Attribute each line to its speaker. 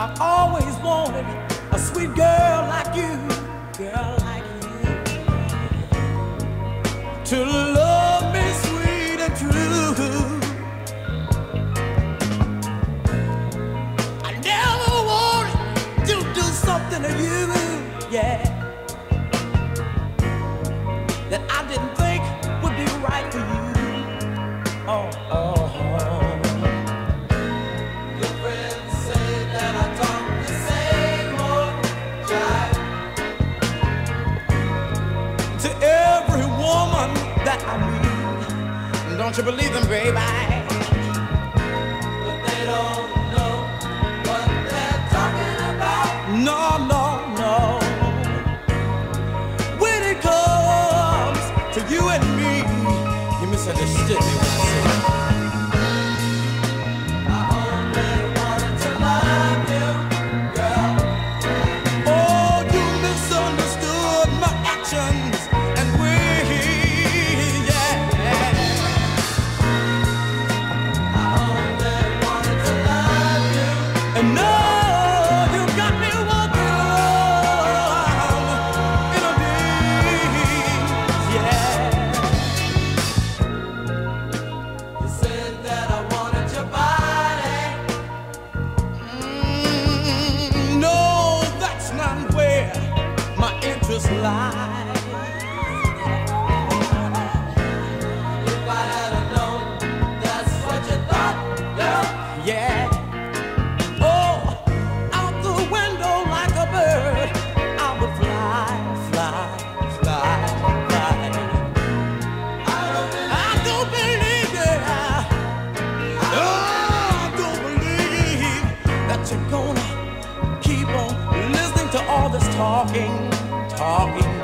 Speaker 1: I always wanted a sweet girl like you, girl like you, to love me sweet and true. I never wanted to do something to you, yeah, that I didn't think would be right for you. Oh, oh. Don't you believe them, baby?
Speaker 2: But they don't know what they're talking about.
Speaker 1: No, no, no. When it comes to you and me, you misunderstood me when I said.
Speaker 2: If I had known that's what you thought, girl.
Speaker 1: Yeah. Oh, out the window like a bird, I would fly, fly, fly, fly.
Speaker 2: I don't believe.
Speaker 1: Oh, I don't believe that you're gonna keep on listening to all this talking, talking.